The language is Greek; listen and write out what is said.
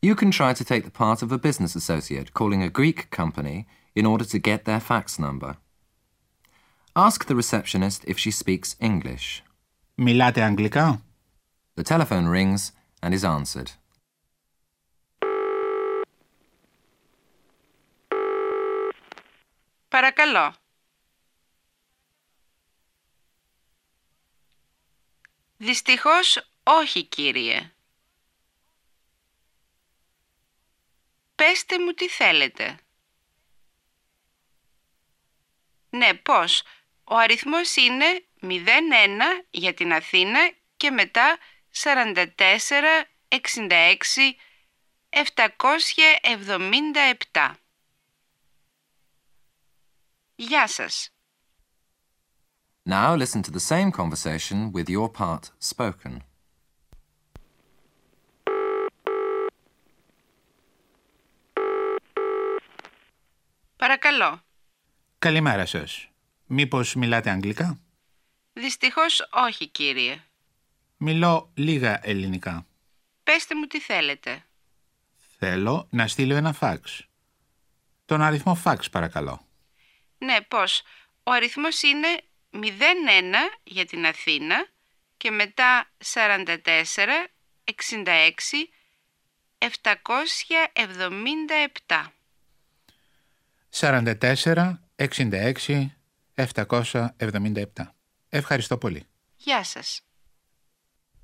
You can try to take the part of a business associate calling a Greek company in order to get their fax number. Ask the receptionist if she speaks English. Μιλάτε αγγλικά? The telephone rings and is answered. Παρακαλώ. Δυστυχώς όχι, κύριε. Πέστε μου τι θέλετε. Ναι, πώς; Ο αριθμός είναι 01 για την Αθήνα και μετά 44, 66, 777. Γεια σας. Now listen to the same conversation with your part spoken. Παρακαλώ. Καλημέρα σας. Μήπως μιλάτε αγγλικά; Δυστυχώς όχι, κύριε. Μιλώ λίγα ελληνικά. Πέστε μου τι θέλετε. Θέλω να στείλω ένα φάξ. Τον αριθμό φάξ παρακαλώ. Ναι, πώς. Ο αριθμός είναι 01 για την Αθήνα και μετά 44, 66, 777. 44 66 777. Ευχαριστώ πολύ. Γεια σας.